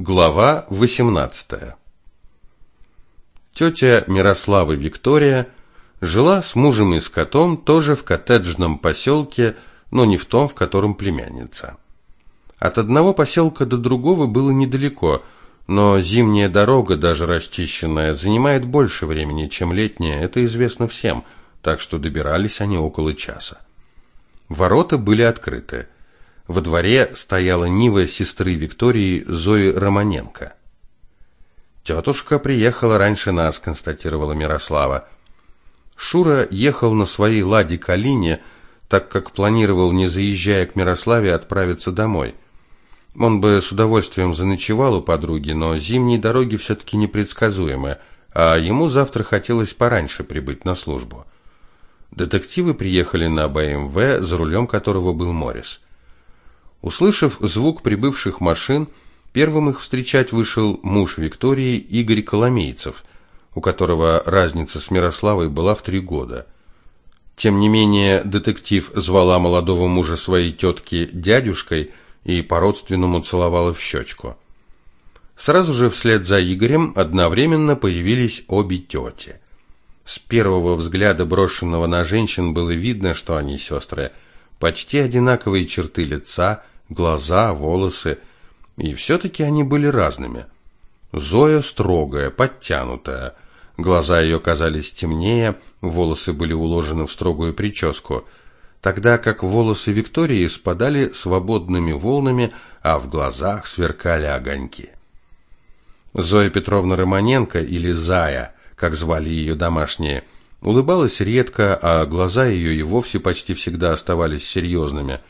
Глава 18 Тетя Мирослава Виктория жила с мужем и с котом тоже в коттеджном поселке, но не в том, в котором племянница. От одного поселка до другого было недалеко, но зимняя дорога, даже расчищенная, занимает больше времени, чем летняя, это известно всем, так что добирались они около часа. Ворота были открыты. Во дворе стояла Нива сестры Виктории Зои Романенко. «Тетушка приехала раньше нас», — констатировала Мирослава. Шура ехал на своей «Ладе Калине», так как планировал, не заезжая к Мирославе, отправиться домой. Он бы с удовольствием заночевал у подруги, но зимние дороги все-таки непредсказуемы, а ему завтра хотелось пораньше прибыть на службу. Детективы приехали на БМВ, за рулем которого был Моррис. Услышав звук прибывших машин, первым их встречать вышел муж Виктории Игорь Коломейцев, у которого разница с Мирославой была в три года. Тем не менее, детектив звала молодого мужа своей тетки дядюшкой и по-родственному целовала в щечку. Сразу же вслед за Игорем одновременно появились обе тети. С первого взгляда, брошенного на женщин, было видно, что они сестры – почти одинаковые черты лица, глаза, волосы, и все-таки они были разными. Зоя строгая, подтянутая, глаза ее казались темнее, волосы были уложены в строгую прическу, тогда как волосы Виктории спадали свободными волнами, а в глазах сверкали огоньки. Зоя Петровна Романенко или Зая, как звали ее домашние, – Улыбалась редко, а глаза ее и вовсе почти всегда оставались серьезными.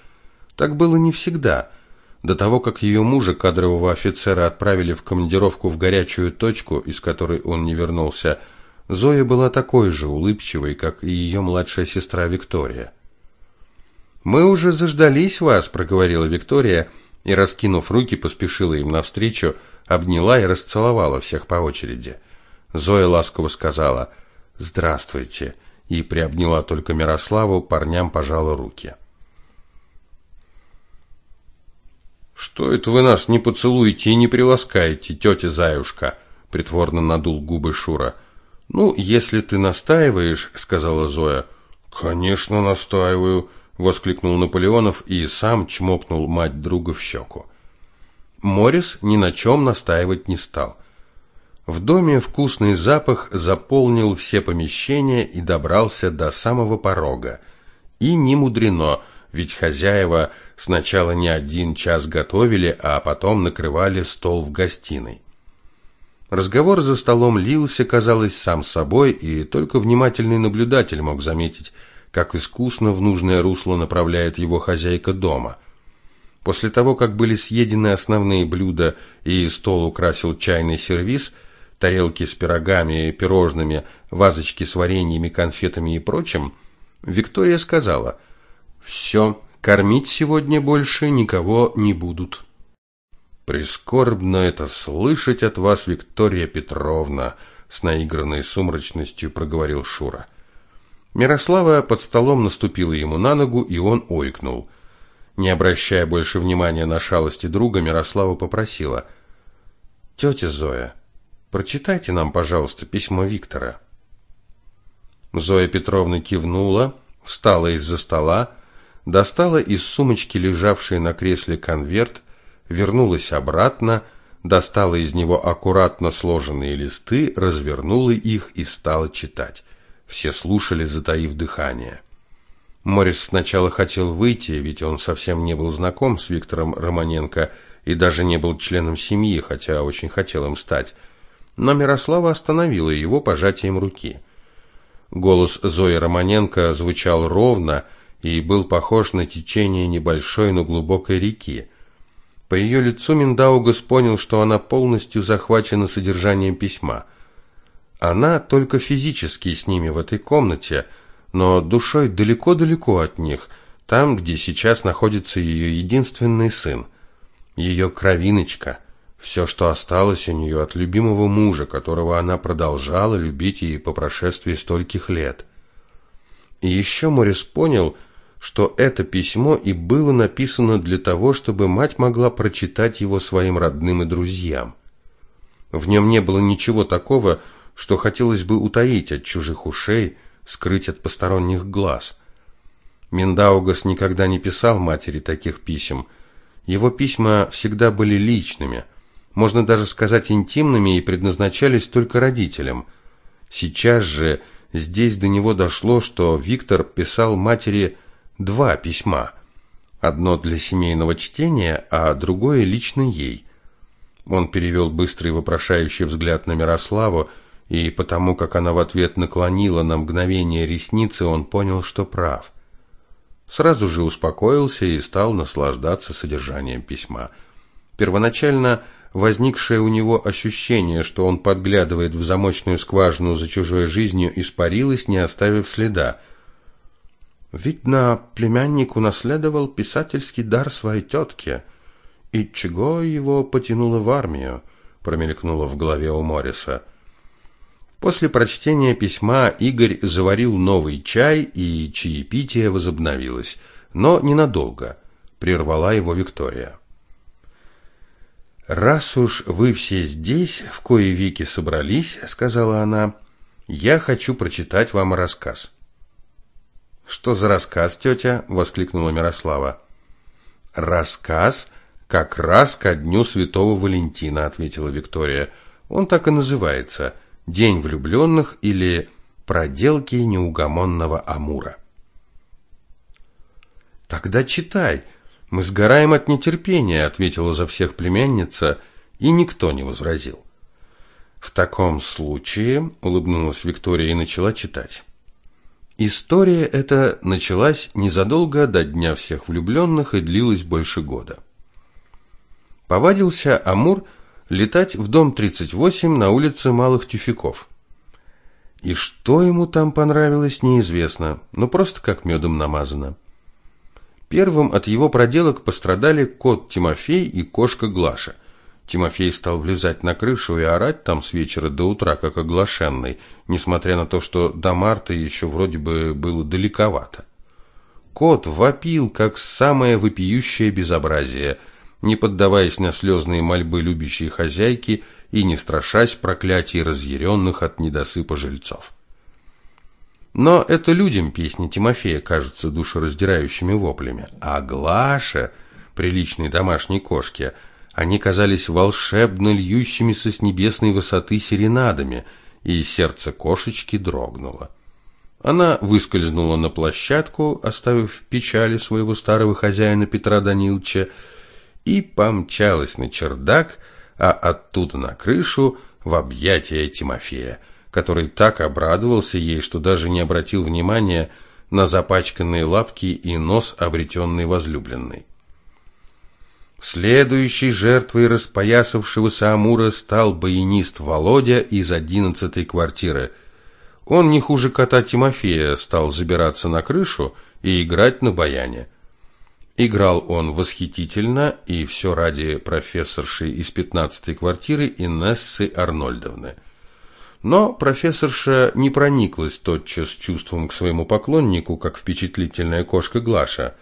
Так было не всегда. До того, как ее мужа, кадрового офицера, отправили в командировку в горячую точку, из которой он не вернулся, Зоя была такой же улыбчивой, как и ее младшая сестра Виктория. «Мы уже заждались вас», — проговорила Виктория, и, раскинув руки, поспешила им навстречу, обняла и расцеловала всех по очереди. Зоя ласково сказала — «Здравствуйте!» и приобняла только Мирославу, парням пожала руки. «Что это вы нас не поцелуете и не приласкаете, тетя Заюшка?» — притворно надул губы Шура. «Ну, если ты настаиваешь», — сказала Зоя. «Конечно настаиваю», — воскликнул Наполеонов и сам чмокнул мать друга в щеку. Морис ни на чем настаивать не стал — в доме вкусный запах заполнил все помещения и добрался до самого порога. И не мудрено, ведь хозяева сначала не один час готовили, а потом накрывали стол в гостиной. Разговор за столом лился, казалось, сам собой, и только внимательный наблюдатель мог заметить, как искусно в нужное русло направляет его хозяйка дома. После того, как были съедены основные блюда и стол украсил чайный сервиз – тарелки с пирогами, пирожными, вазочки с вареньями, конфетами и прочим, Виктория сказала, «Все, кормить сегодня больше никого не будут». «Прискорбно это слышать от вас, Виктория Петровна», с наигранной сумрачностью проговорил Шура. Мирослава под столом наступила ему на ногу, и он ойкнул. Не обращая больше внимания на шалости друга, Мирослава попросила, «Тетя Зоя, Прочитайте нам, пожалуйста, письмо Виктора. Зоя Петровна кивнула, встала из-за стола, достала из сумочки, лежавшей на кресле, конверт, вернулась обратно, достала из него аккуратно сложенные листы, развернула их и стала читать. Все слушали, затаив дыхание. Морис сначала хотел выйти, ведь он совсем не был знаком с Виктором Романенко и даже не был членом семьи, хотя очень хотел им стать но Мирослава остановила его пожатием руки. Голос Зои Романенко звучал ровно и был похож на течение небольшой, но глубокой реки. По ее лицу Миндаугас понял, что она полностью захвачена содержанием письма. Она только физически с ними в этой комнате, но душой далеко-далеко от них, там, где сейчас находится ее единственный сын, ее кровиночка – все, что осталось у нее от любимого мужа, которого она продолжала любить и по прошествии стольких лет. И еще Морис понял, что это письмо и было написано для того, чтобы мать могла прочитать его своим родным и друзьям. В нем не было ничего такого, что хотелось бы утаить от чужих ушей, скрыть от посторонних глаз. Миндаугас никогда не писал матери таких писем. Его письма всегда были личными, можно даже сказать интимными и предназначались только родителям. Сейчас же здесь до него дошло, что Виктор писал матери два письма. Одно для семейного чтения, а другое лично ей. Он перевел быстрый вопрошающий взгляд на Мирославу, и потому как она в ответ наклонила на мгновение ресницы, он понял, что прав. Сразу же успокоился и стал наслаждаться содержанием письма. Первоначально возникшее у него ощущение, что он подглядывает в замочную скважину за чужой жизнью, испарилось, не оставив следа. Видно, племянник унаследовал писательский дар своей тетки. И чего его потянуло в армию, промелькнуло в голове у Морриса. После прочтения письма Игорь заварил новый чай, и чаепитие возобновилось, но ненадолго. Прервала его Виктория. «Раз уж вы все здесь, в кое веки собрались, — сказала она, — я хочу прочитать вам рассказ». «Что за рассказ, тетя?» — воскликнула Мирослава. «Рассказ как раз ко дню Святого Валентина», — ответила Виктория. «Он так и называется — День влюбленных или Проделки неугомонного Амура. «Тогда читай, мы сгораем от нетерпения», — ответила за всех племянница, и никто не возразил. «В таком случае», — улыбнулась Виктория и начала читать. История эта началась незадолго до Дня всех влюбленных и длилась больше года. Повадился Амур летать в дом 38 на улице Малых Тюфяков. И что ему там понравилось, неизвестно, но просто как медом намазано. Первым от его проделок пострадали кот Тимофей и кошка Глаша. Тимофей стал влезать на крышу и орать там с вечера до утра, как оглашенный, несмотря на то, что до марта еще вроде бы было далековато. Кот вопил, как самое вопиющее безобразие – не поддаваясь на слезные мольбы любящей хозяйки и не страшась проклятий разъяренных от недосыпа жильцов. Но это людям песни Тимофея кажутся душераздирающими воплями, а Глаше, приличной домашней кошке, они казались волшебно льющимися с небесной высоты серенадами, и сердце кошечки дрогнуло. Она выскользнула на площадку, оставив в печали своего старого хозяина Петра Даниловича, и помчалась на чердак, а оттуда на крышу в объятия Тимофея, который так обрадовался ей, что даже не обратил внимания на запачканные лапки и нос обретенной возлюбленной. Следующей жертвой распоясавшегося Амура стал баянист Володя из одиннадцатой квартиры. Он не хуже кота Тимофея стал забираться на крышу и играть на баяне. Играл он восхитительно, и все ради профессорши из пятнадцатой квартиры Инессы Арнольдовны. Но профессорша не прониклась тотчас чувством к своему поклоннику, как впечатлительная кошка Глаша.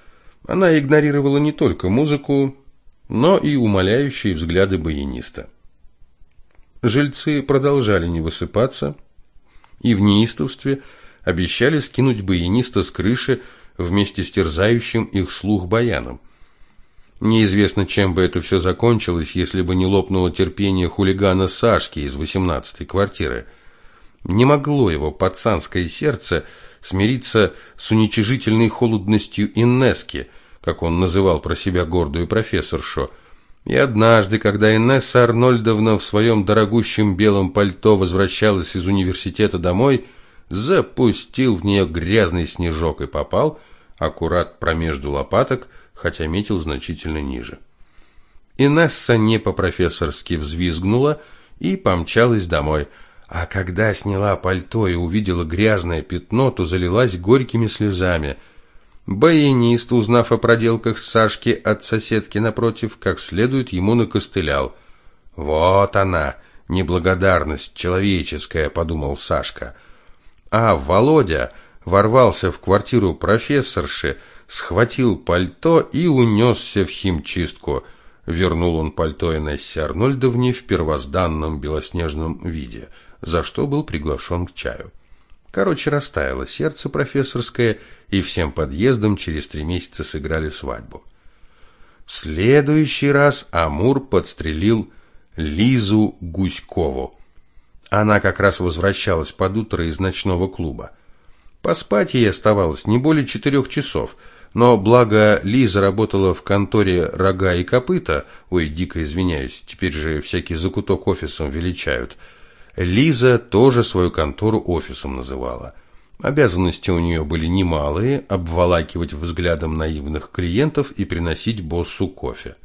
Она игнорировала не только музыку, но и умоляющие взгляды баяниста. Жильцы продолжали не высыпаться и в неистовстве обещали скинуть баяниста с крыши, вместе с терзающим их слух баяном. Неизвестно, чем бы это все закончилось, если бы не лопнуло терпение хулигана Сашки из восемнадцатой квартиры. Не могло его пацанское сердце смириться с уничижительной холодностью Иннески, как он называл про себя гордую профессоршу. И однажды, когда Инесса Арнольдовна в своем дорогущем белом пальто возвращалась из университета домой, запустил в нее грязный снежок и попал аккурат промежду лопаток, хотя метил значительно ниже. Инесса не по-профессорски взвизгнула и помчалась домой, а когда сняла пальто и увидела грязное пятно, то залилась горькими слезами. Баянист, узнав о проделках Сашки от соседки напротив, как следует ему накостылял. «Вот она, неблагодарность человеческая», — подумал Сашка. А Володя ворвался в квартиру профессорши, схватил пальто и унесся в химчистку. Вернул он пальто Инессе Арнольдовне в первозданном белоснежном виде, за что был приглашен к чаю. Короче, растаяло сердце профессорское, и всем подъездом через три месяца сыграли свадьбу. В следующий раз Амур подстрелил Лизу Гуськову. Она как раз возвращалась под утро из ночного клуба. Поспать ей оставалось не более четырех часов, но благо Лиза работала в конторе «Рога и копыта», ой, дико извиняюсь, теперь же всякий закуток офисом величают, Лиза тоже свою контору офисом называла. Обязанности у нее были немалые – обволакивать взглядом наивных клиентов и приносить боссу кофе.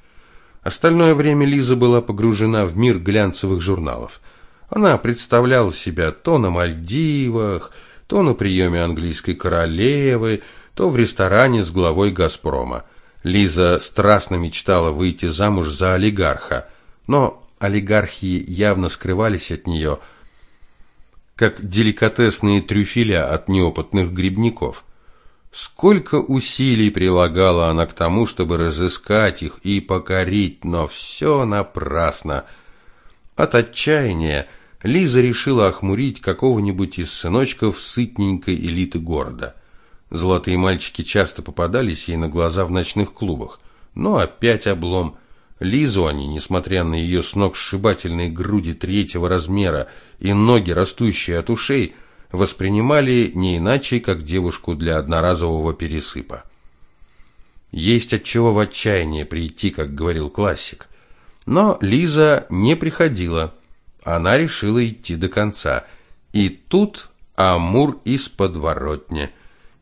Остальное время Лиза была погружена в мир глянцевых журналов. Она представляла себя то на Мальдивах, то на приеме английской королевы, то в ресторане с главой «Газпрома». Лиза страстно мечтала выйти замуж за олигарха, но олигархи явно скрывались от нее, как деликатесные трюфеля от неопытных грибников. Сколько усилий прилагала она к тому, чтобы разыскать их и покорить, но все напрасно. От отчаяния Лиза решила охмурить какого-нибудь из сыночков сытненькой элиты города. Золотые мальчики часто попадались ей на глаза в ночных клубах, но опять облом. Лизу они, несмотря на ее сногсшибательные груди третьего размера и ноги, растущие от ушей, воспринимали не иначе, как девушку для одноразового пересыпа. Есть от чего в отчаянии прийти, как говорил классик. Но Лиза не приходила. Она решила идти до конца. И тут Амур из подворотни.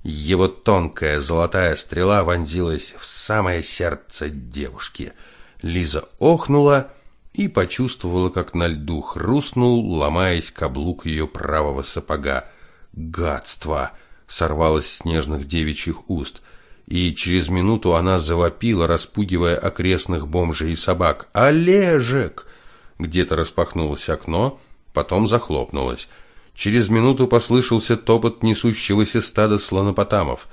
Его тонкая золотая стрела вонзилась в самое сердце девушки. Лиза охнула и почувствовала, как на льду хрустнул, ломаясь каблук ее правого сапога. «Гадство!» — сорвалось с нежных девичьих уст, и через минуту она завопила, распугивая окрестных бомжей и собак. «Олежек!» Где-то распахнулось окно, потом захлопнулось. Через минуту послышался топот несущегося стада слонопотамов.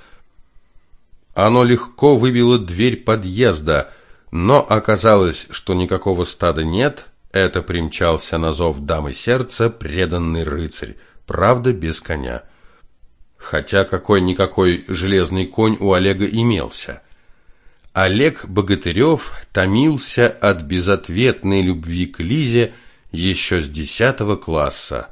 Оно легко выбило дверь подъезда — но оказалось, что никакого стада нет, это примчался на зов дамы сердца преданный рыцарь, правда без коня. Хотя какой-никакой железный конь у Олега имелся. Олег Богатырев томился от безответной любви к Лизе еще с десятого класса.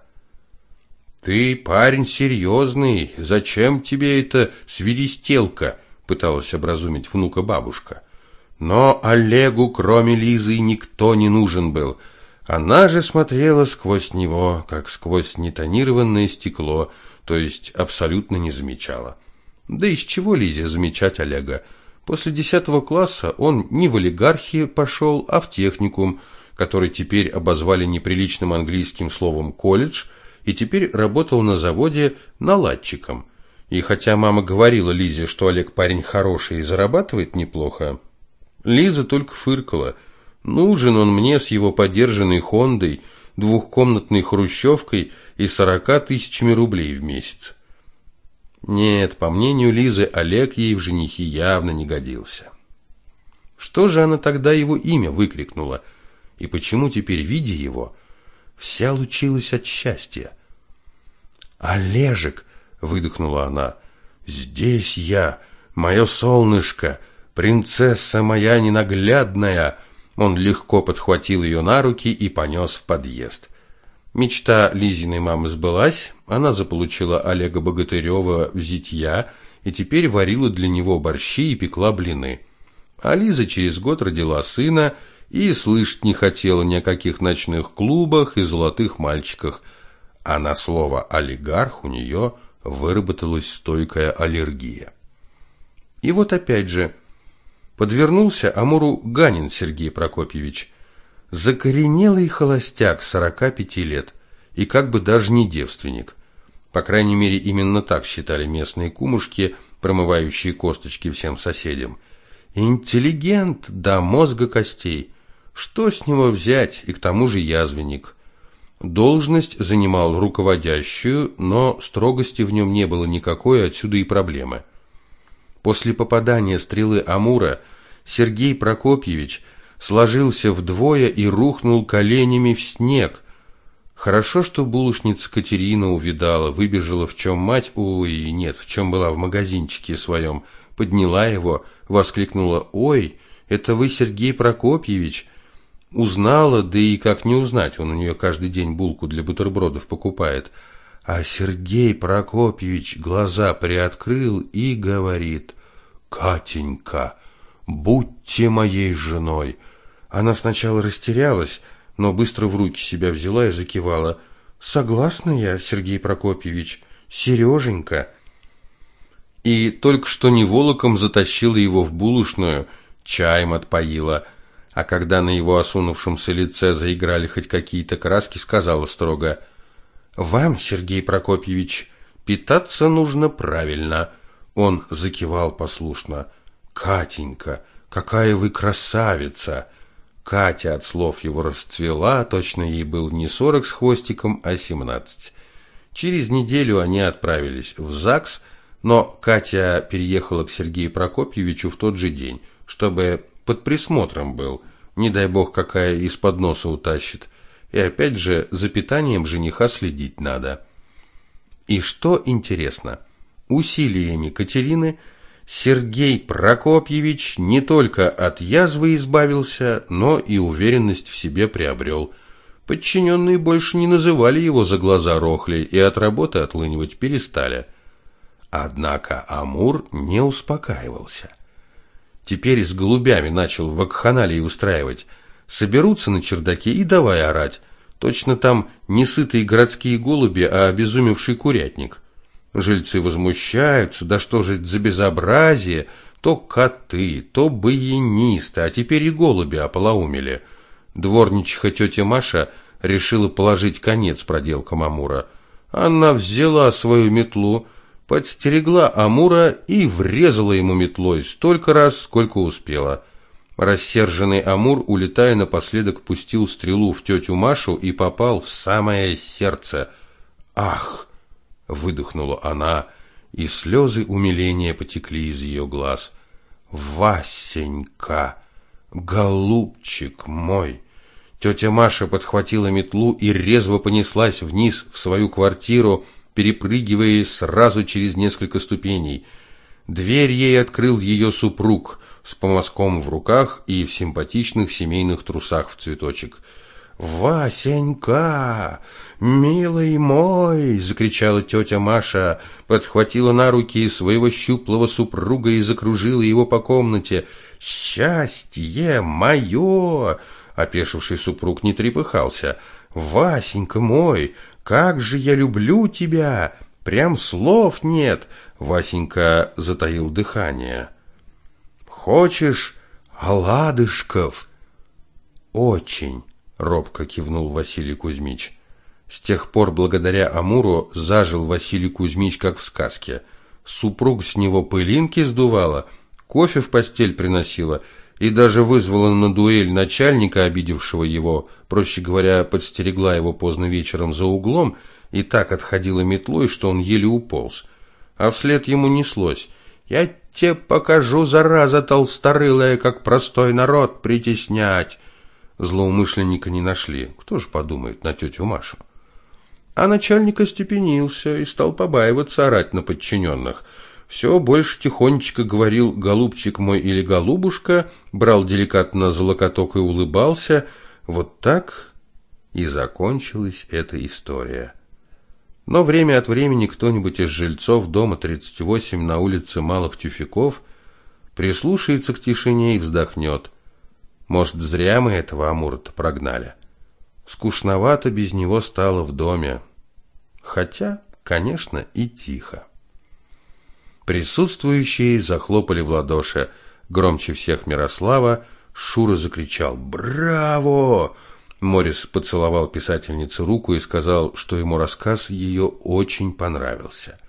«Ты парень серьезный, зачем тебе эта свиристелка?» пыталась образумить внука бабушка. Но Олегу, кроме Лизы, никто не нужен был. Она же смотрела сквозь него, как сквозь нетонированное стекло, то есть абсолютно не замечала. Да из чего Лизе замечать Олега? После десятого класса он не в олигархи пошел, а в техникум, который теперь обозвали неприличным английским словом «колледж», и теперь работал на заводе наладчиком. И хотя мама говорила Лизе, что Олег парень хороший и зарабатывает неплохо, Лиза только фыркала. Нужен он мне с его подержанной Хондой, двухкомнатной хрущевкой и сорока тысячами рублей в месяц. Нет, по мнению Лизы, Олег ей в женихи явно не годился. Что же она тогда его имя выкрикнула? И почему теперь, видя его, вся лучилась от счастья? «Олежек!» — выдохнула она. «Здесь я, мое солнышко!» «Принцесса моя ненаглядная!» Он легко подхватил ее на руки и понес в подъезд. Мечта Лизиной мамы сбылась, она заполучила Олега Богатырева в зятья и теперь варила для него борщи и пекла блины. А Лиза через год родила сына и слышать не хотела ни о каких ночных клубах и золотых мальчиках, а на слово «олигарх» у нее выработалась стойкая аллергия. И вот опять же, подвернулся Амуру Ганин Сергей Прокопьевич. Закоренелый холостяк, 45 лет, и как бы даже не девственник. По крайней мере, именно так считали местные кумушки, промывающие косточки всем соседям. Интеллигент до мозга костей. Что с него взять, и к тому же язвенник. Должность занимал руководящую, но строгости в нем не было никакой, отсюда и проблемы. После попадания стрелы Амура Сергей Прокопьевич сложился вдвое и рухнул коленями в снег. Хорошо, что булочница Катерина увидала, выбежала в чем мать, ой, нет, в чем была в магазинчике своем, подняла его, воскликнула «Ой, это вы, Сергей Прокопьевич!» Узнала, да и как не узнать, он у нее каждый день булку для бутербродов покупает. А Сергей Прокопьевич глаза приоткрыл и говорит «Катенька, будьте моей женой!» Она сначала растерялась, но быстро в руки себя взяла и закивала. «Согласна я, Сергей Прокопьевич, Сереженька!» И только что не волоком затащила его в булочную, чаем отпоила, а когда на его осунувшемся лице заиграли хоть какие-то краски, сказала строго «Вам, Сергей Прокопьевич, питаться нужно правильно». Он закивал послушно. «Катенька, какая вы красавица!» Катя от слов его расцвела, точно ей был не сорок с хвостиком, а семнадцать. Через неделю они отправились в ЗАГС, но Катя переехала к Сергею Прокопьевичу в тот же день, чтобы под присмотром был, не дай бог какая из-под носа утащит. И опять же, за питанием жениха следить надо. И что интересно, усилиями Катерины – Сергей Прокопьевич не только от язвы избавился, но и уверенность в себе приобрел. Подчиненные больше не называли его за глаза рохли и от работы отлынивать перестали. Однако Амур не успокаивался. Теперь с голубями начал вакханалии устраивать. Соберутся на чердаке и давай орать. Точно там не сытые городские голуби, а обезумевший курятник. Жильцы возмущаются, да что же за безобразие, то коты, то баянисты, а теперь и голуби ополоумели. Дворничиха тетя Маша решила положить конец проделкам Амура. Она взяла свою метлу, подстерегла Амура и врезала ему метлой столько раз, сколько успела. Рассерженный Амур, улетая напоследок, пустил стрелу в тетю Машу и попал в самое сердце. «Ах!» выдохнула она, и слезы умиления потекли из ее глаз. Васенька, голубчик мой. Тетя Маша подхватила метлу и резво понеслась вниз в свою квартиру, перепрыгивая сразу через несколько ступеней. Дверь ей открыл ее супруг с помазком в руках и в симпатичных семейных трусах в цветочек. «Васенька, милый мой!» — закричала тетя Маша, подхватила на руки своего щуплого супруга и закружила его по комнате. «Счастье мое!» — опешивший супруг не трепыхался. «Васенька мой, как же я люблю тебя! Прям слов нет!» Васенька затаил дыхание. «Хочешь оладышков?» «Очень!» робко кивнул Василий Кузьмич. С тех пор, благодаря Амуру, зажил Василий Кузьмич как в сказке. Супруг с него пылинки сдувала, кофе в постель приносила и даже вызвала на дуэль начальника, обидевшего его, проще говоря, подстерегла его поздно вечером за углом и так отходила метлой, что он еле уполз. А вслед ему неслось «Я тебе покажу, зараза толсторылая, как простой народ притеснять!» Злоумышленника не нашли. Кто же подумает на тетю Машу? А начальник остепенился и стал побаиваться орать на подчиненных. Все больше тихонечко говорил «голубчик мой» или «голубушка», брал деликатно за локоток и улыбался. Вот так и закончилась эта история. Но время от времени кто-нибудь из жильцов дома 38 на улице Малых Тюфяков прислушается к тишине и вздохнет. Может, зря мы этого Амура-то прогнали. Скучновато без него стало в доме. Хотя, конечно, и тихо. Присутствующие захлопали в ладоши. Громче всех Мирослава Шура закричал «Браво!». Морис поцеловал писательнице руку и сказал, что ему рассказ ее очень понравился.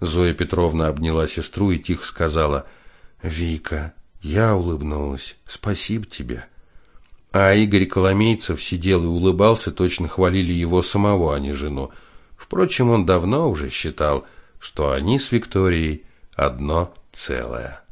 Зоя Петровна обняла сестру и тихо сказала «Вика, я улыбнулась. Спасибо тебе. А Игорь Коломейцев сидел и улыбался, точно хвалили его самого, а не жену. Впрочем, он давно уже считал, что они с Викторией одно целое.